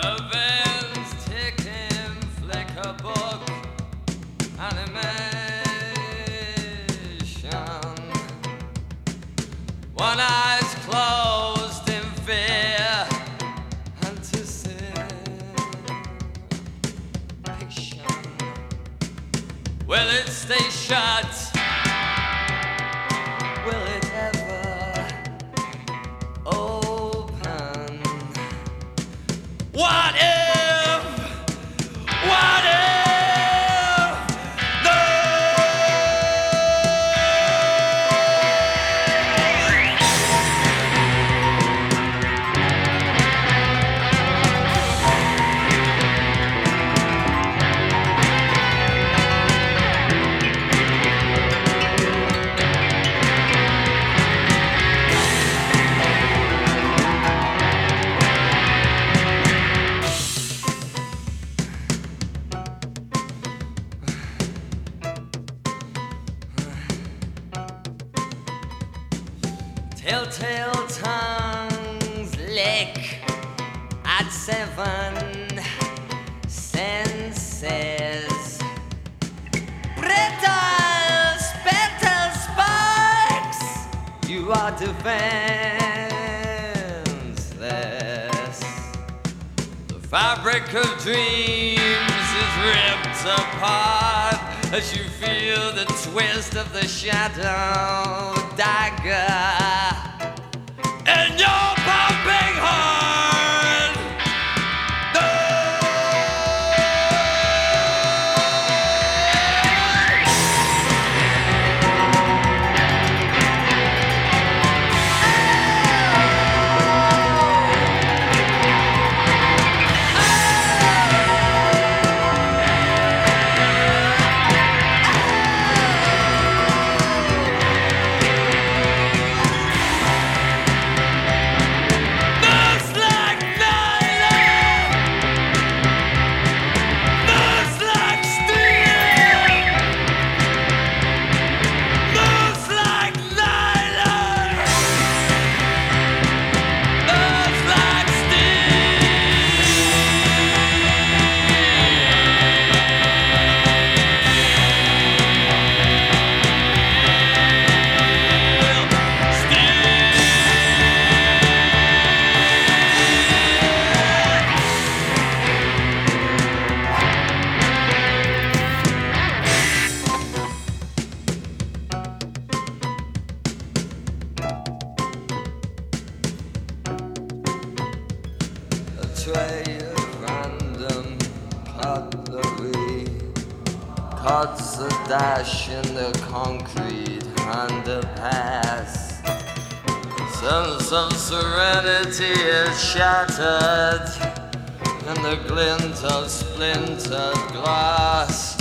The Telltale tongues lick at seven senses. Brittle, spittle spikes, you are defenseless. The fabric of dreams is ripped apart as you feel the twist of the shadow dagger in your pumping tray of random cutlery cuts a dash in the concrete underpass. Sense of serenity is shattered in the glint of splintered glass.